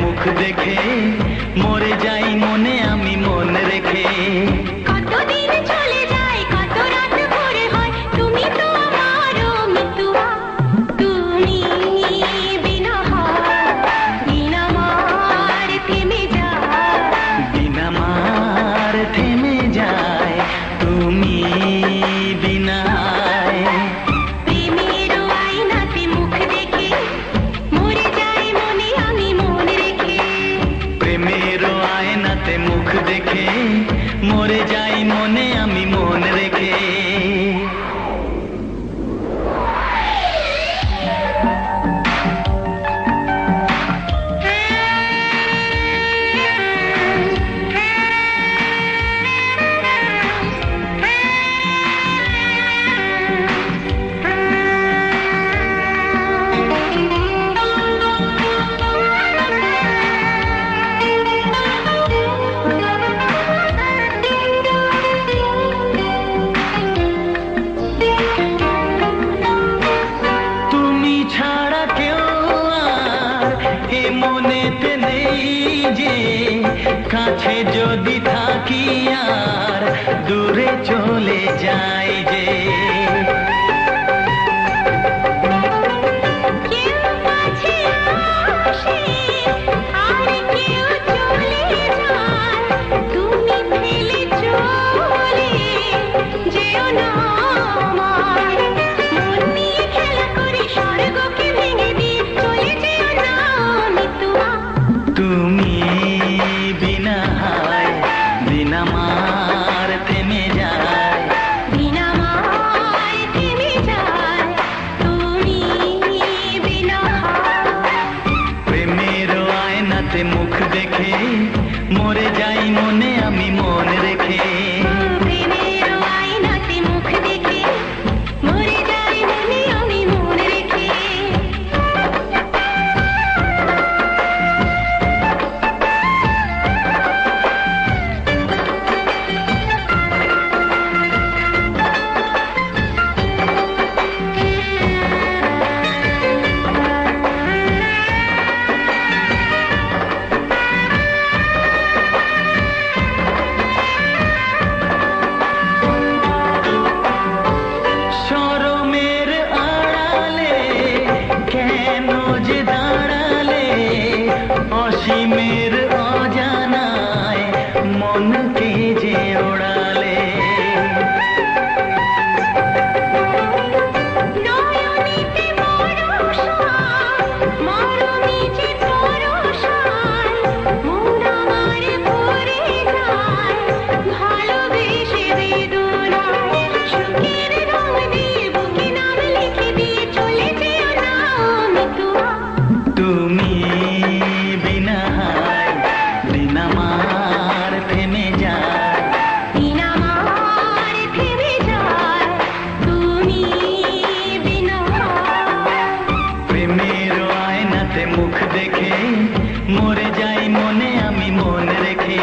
मुख देखे मोरे जा কাছে যদি থাকি আর দূরে চলে যাই মন কে যে ওড়া দেখে মরে যাই মনে আমি মনে রেখে।